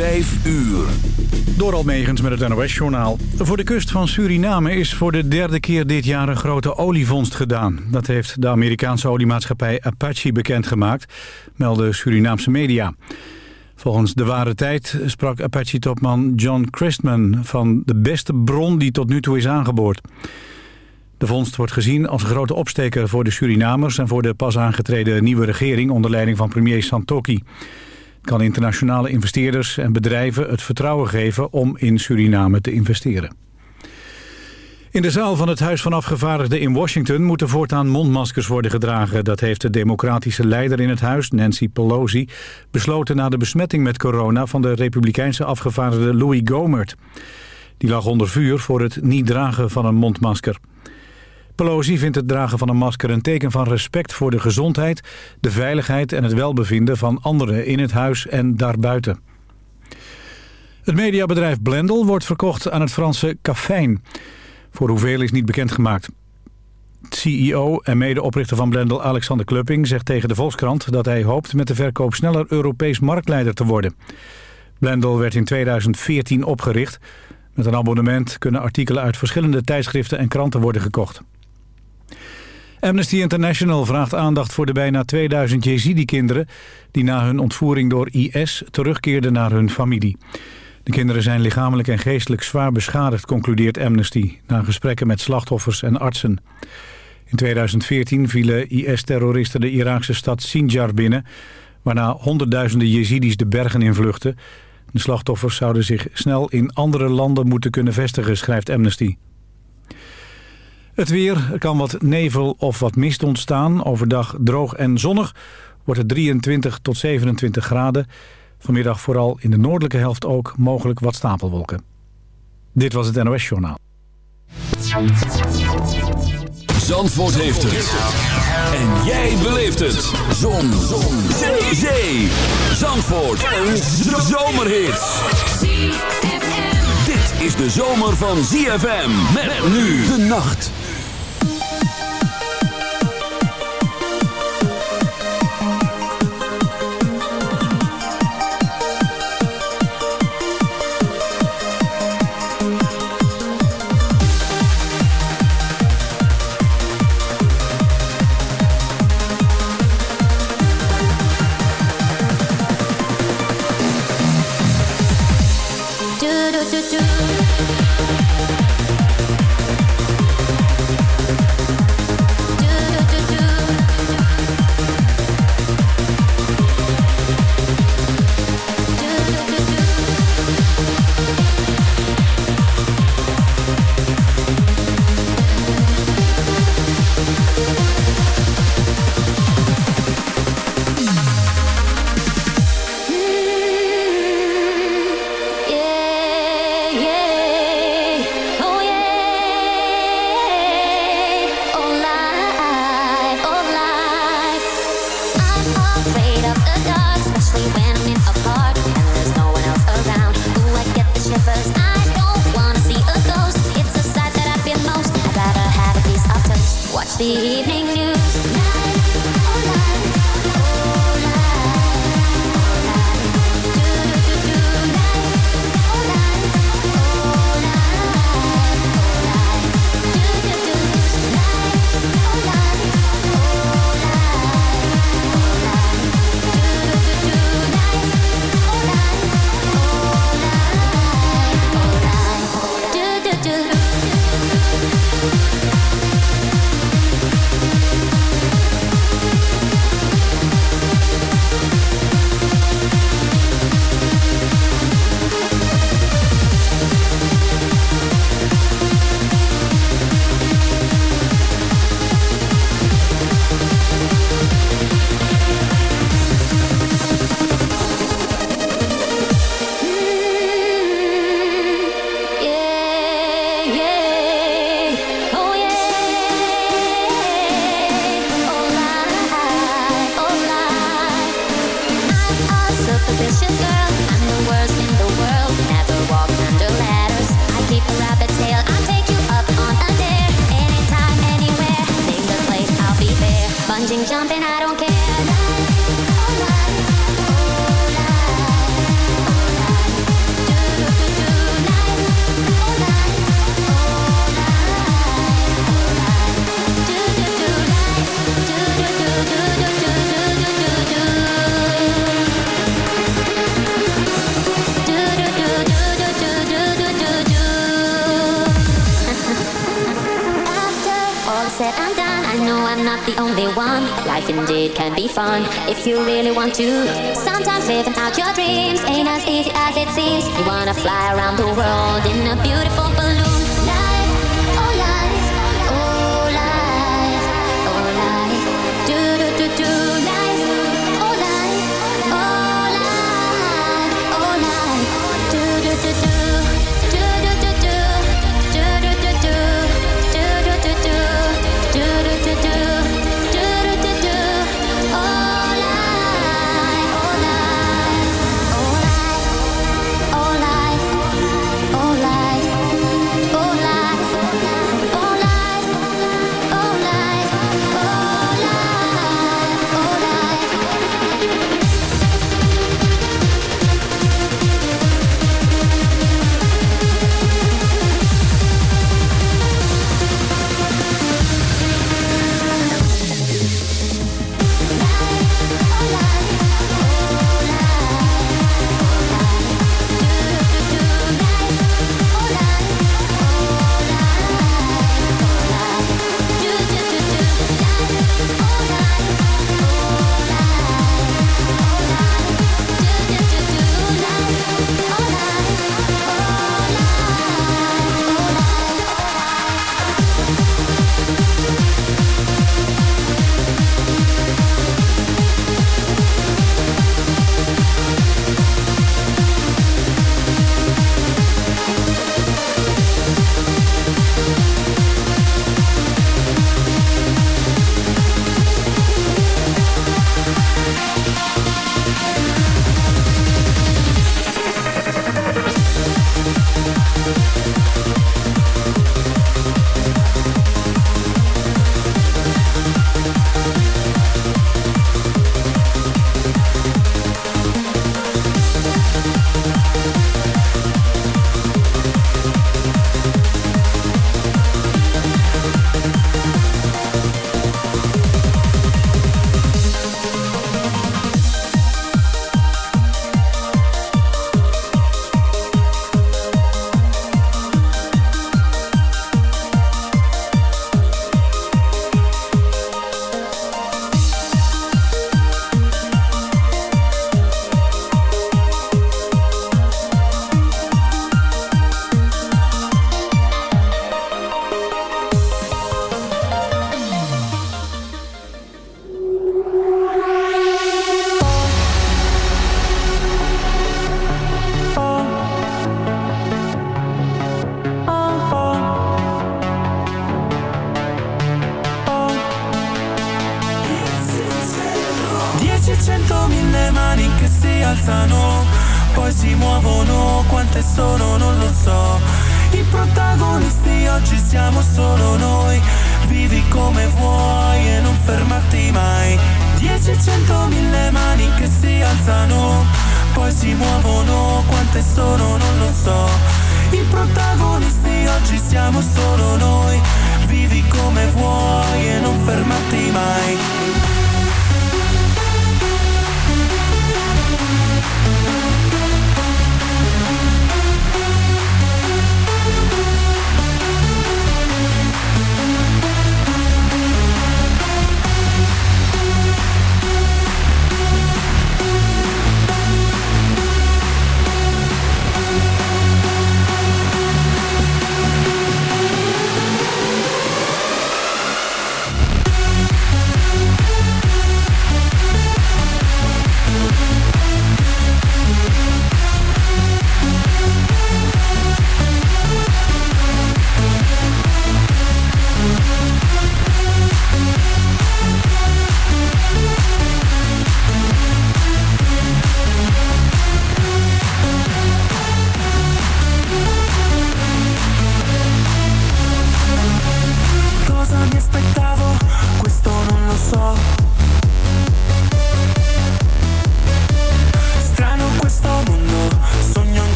Vijf uur. Door Almegens met het NOS-journaal. Voor de kust van Suriname is voor de derde keer dit jaar een grote olievondst gedaan. Dat heeft de Amerikaanse oliemaatschappij Apache bekendgemaakt, melden Surinaamse media. Volgens De Ware Tijd sprak Apache-topman John Christman van de beste bron die tot nu toe is aangeboord. De vondst wordt gezien als een grote opsteker voor de Surinamers... en voor de pas aangetreden nieuwe regering onder leiding van premier Santokki. Kan internationale investeerders en bedrijven het vertrouwen geven om in Suriname te investeren. In de zaal van het Huis van Afgevaardigden in Washington moeten voortaan mondmaskers worden gedragen. Dat heeft de democratische leider in het huis, Nancy Pelosi, besloten na de besmetting met corona van de republikeinse afgevaardigde Louis Gohmert. Die lag onder vuur voor het niet dragen van een mondmasker. Pelosi vindt het dragen van een masker een teken van respect voor de gezondheid, de veiligheid en het welbevinden van anderen in het huis en daarbuiten. Het mediabedrijf Blendel wordt verkocht aan het Franse Cafijn. Voor hoeveel is niet bekendgemaakt. CEO en medeoprichter van Blendel Alexander Klupping zegt tegen de Volkskrant dat hij hoopt met de verkoop sneller Europees marktleider te worden. Blendel werd in 2014 opgericht. Met een abonnement kunnen artikelen uit verschillende tijdschriften en kranten worden gekocht. Amnesty International vraagt aandacht voor de bijna 2000 Jezidi-kinderen... die na hun ontvoering door IS terugkeerden naar hun familie. De kinderen zijn lichamelijk en geestelijk zwaar beschadigd, concludeert Amnesty... na gesprekken met slachtoffers en artsen. In 2014 vielen IS-terroristen de Iraakse stad Sinjar binnen... waarna honderdduizenden Jezidis de bergen invluchten. De slachtoffers zouden zich snel in andere landen moeten kunnen vestigen, schrijft Amnesty. Het weer, er kan wat nevel of wat mist ontstaan. Overdag droog en zonnig wordt het 23 tot 27 graden. Vanmiddag vooral in de noordelijke helft ook mogelijk wat stapelwolken. Dit was het NOS Journaal. Zandvoort heeft het. En jij beleeft het. Zon. Zon. Zee. Zee. Zandvoort. Een zomerhit. Dit is de zomer van ZFM. Met nu de nacht.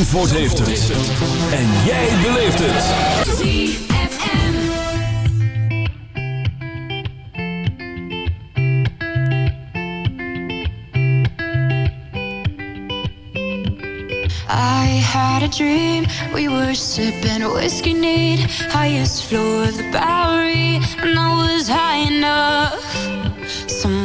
Zandvoort heeft het. En jij beleeft het. I had a dream. We were sipping whiskey neat. Highest floor of the Bowery. And I was high enough. Some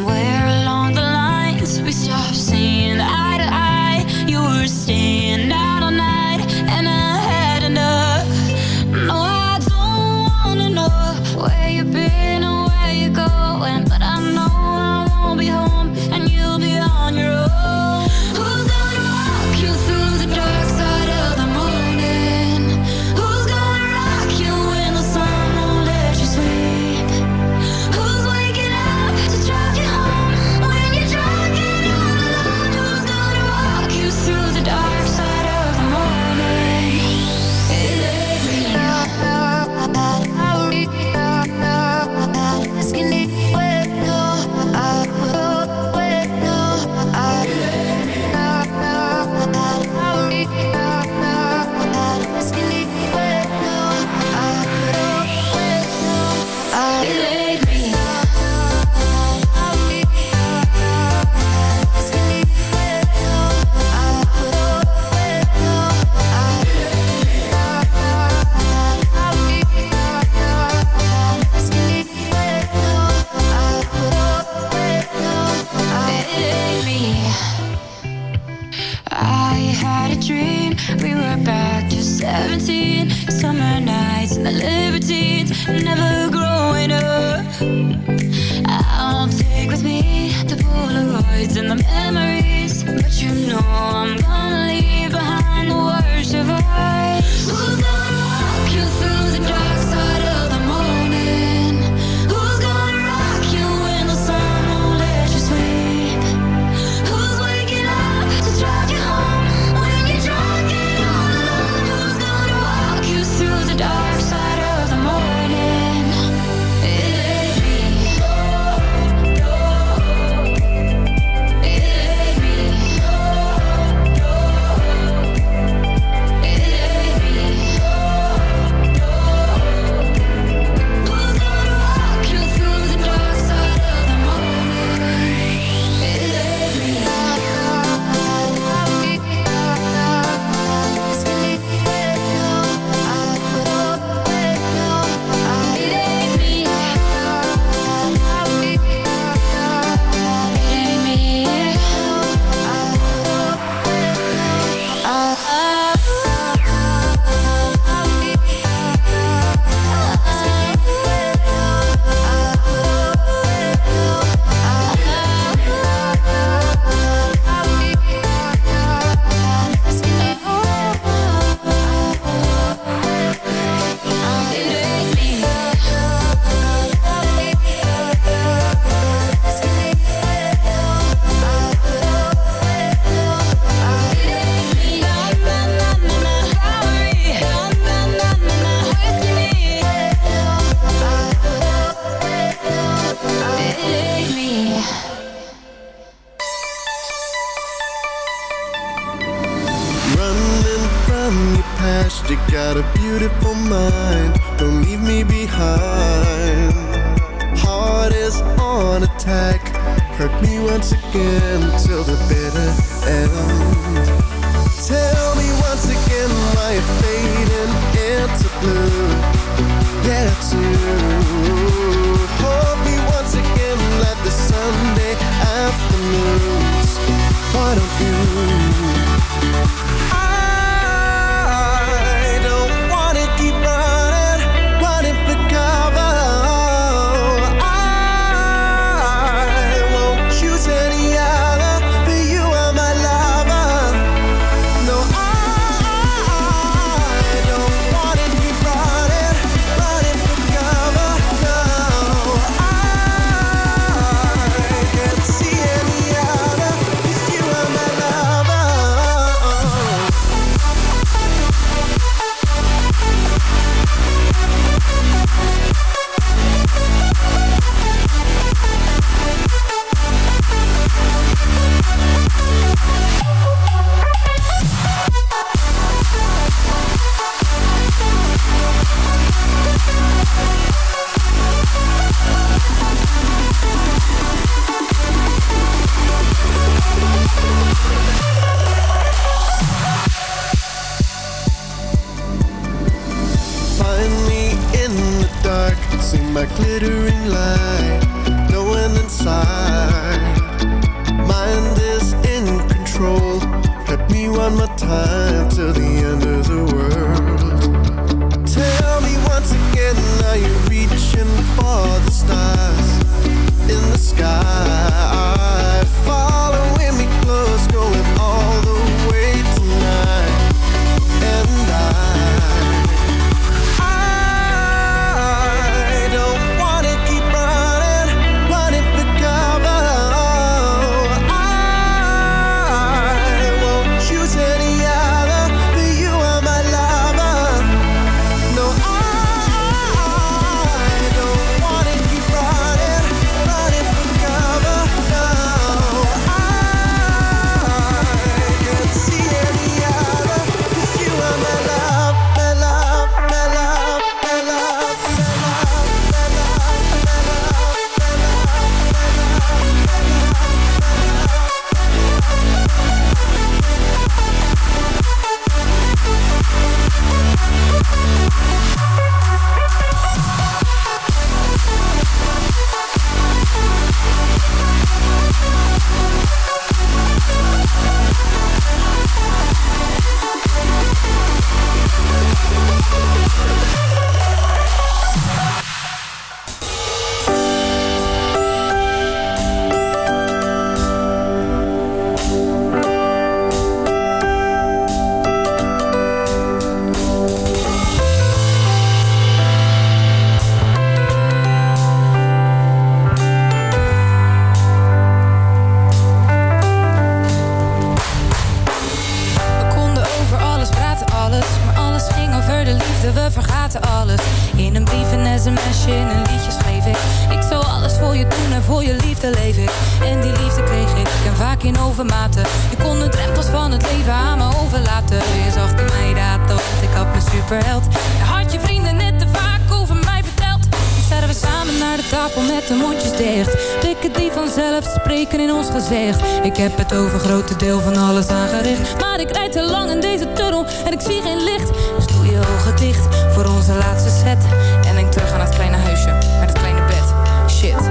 zie geen licht. Dus doe je ogen dicht voor onze laatste set. En denk terug aan het kleine huisje met het kleine bed. Shit,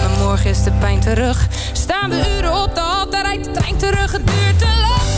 maar morgen is de pijn terug. Staan we uren op de hal, daar rijdt de trein terug. Het duurt te lang.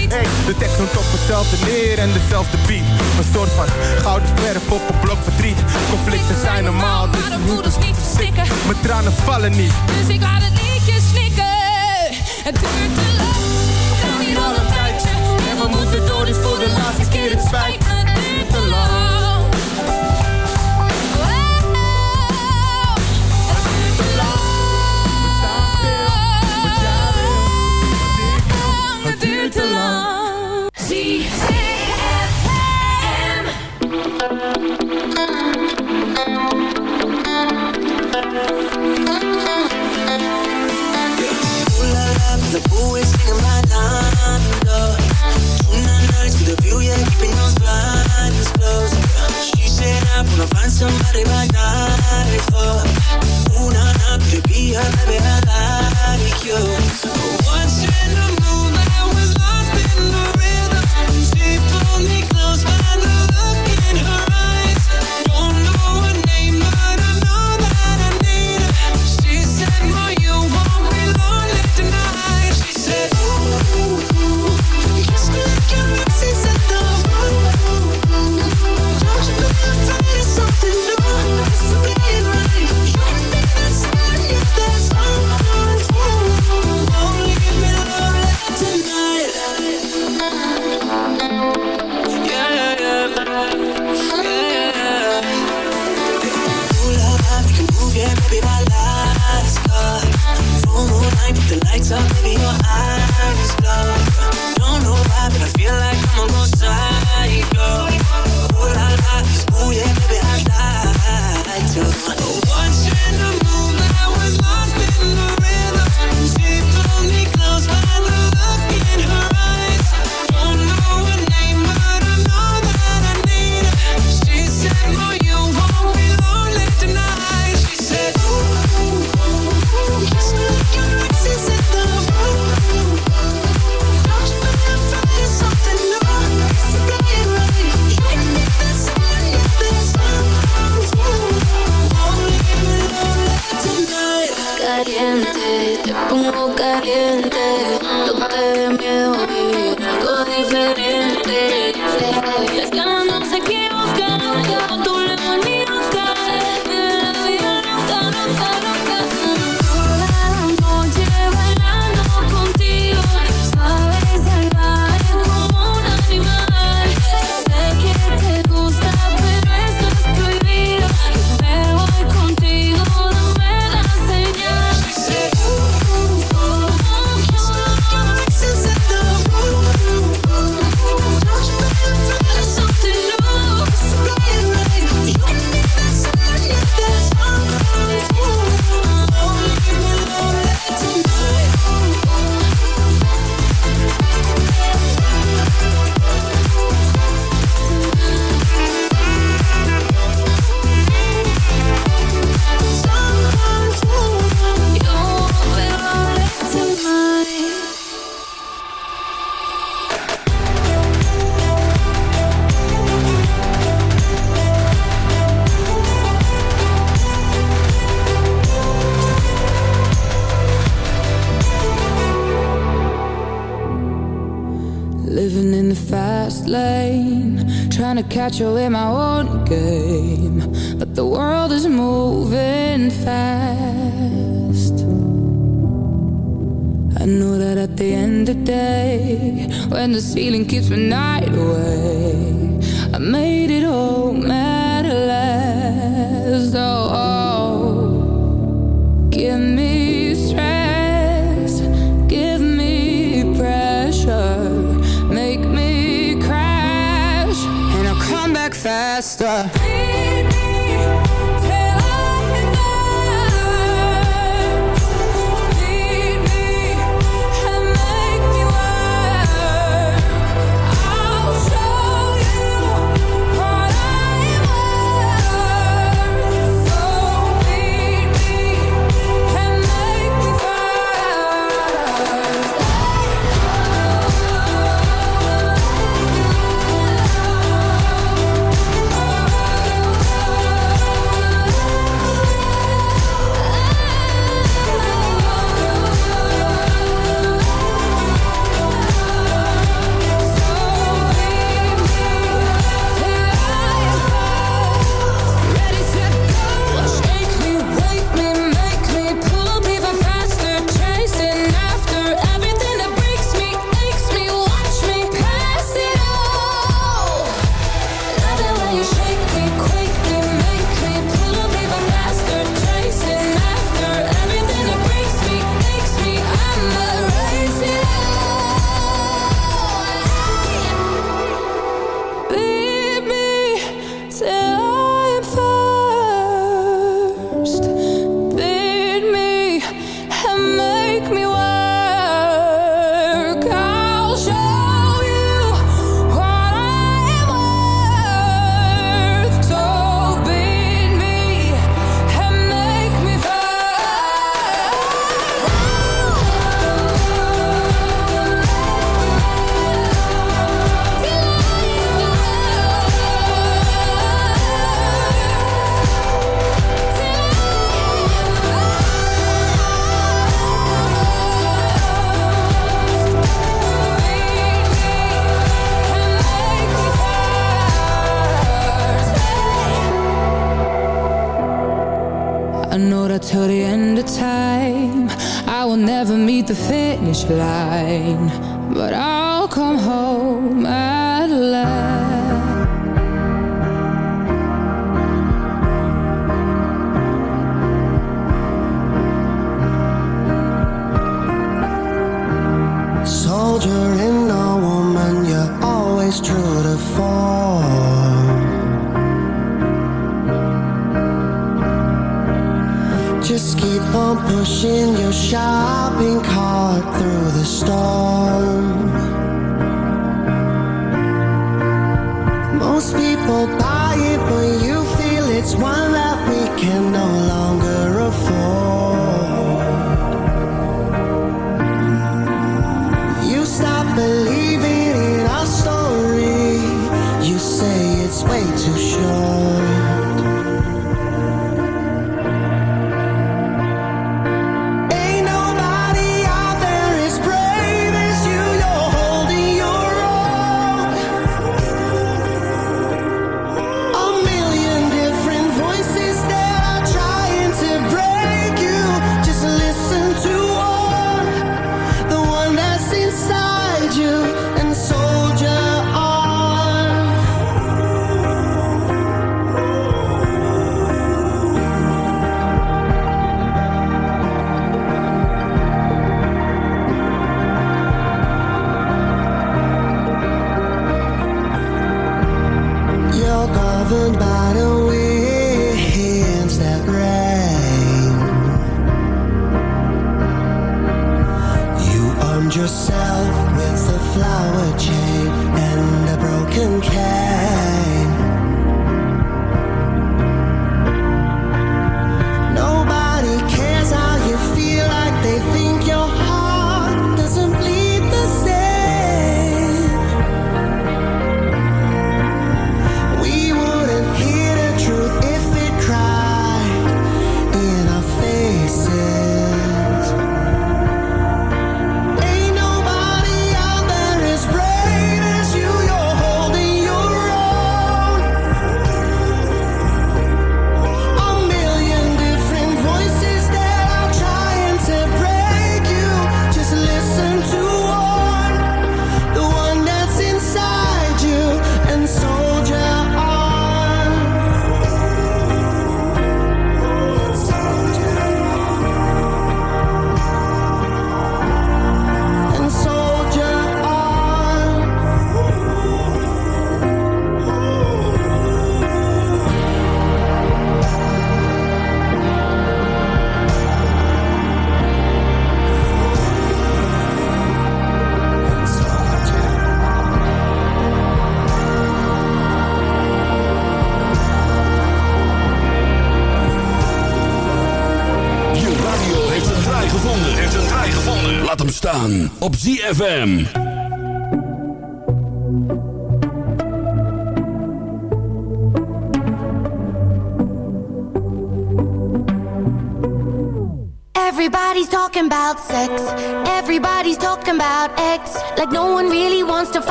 Hey, de tekst noemt op hetzelfde neer en dezelfde beat. Een soort van gouden verf op een blok verdriet. Conflicten zijn normaal, dus maar de voeders niet verstikken. mijn tranen vallen niet. Dus ik laat het liedje snikken. Het duurt te lang. We staan hier al een tijdje. En we moeten door, dus voor de laatste keer. Het spijt het duurt te lang. water till the end of time. I will never meet the finish line But I'll come home at last. Soldier in a woman, you're always true. on pushing your shopping cart through the storm. Most people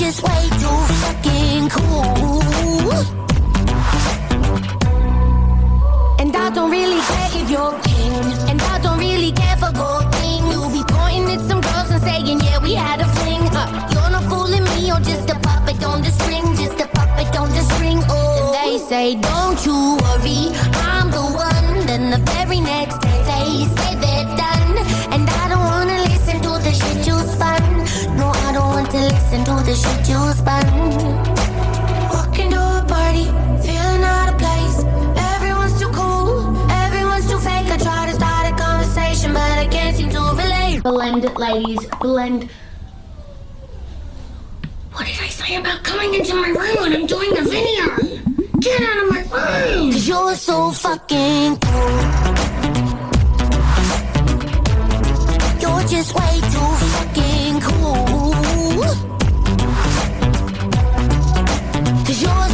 Just way too fucking cool. And I don't really care if you're king. And I don't really care for gold thing. You'll be pointing at some girls and saying, yeah, we had a fling. Huh. You're not fooling me, you're just a puppet on the string. Just a puppet on the string. Oh, and they say, don't you worry, I'm the one. Then the very next day they say they're done. And I don't wanna to listen to the shit you spun. Walking to a party, feeling out of place. Everyone's too cool, everyone's too fake. I try to start a conversation, but I can't seem to relate. Blend ladies. Blend. What did I say about coming into my room when I'm doing a video? Get out of my room! Cause you're so fucking cool. You're just way yours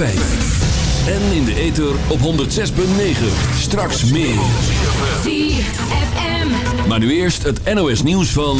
En in de ether op 106.9. Straks meer. ZFM. Maar nu eerst het NOS nieuws van...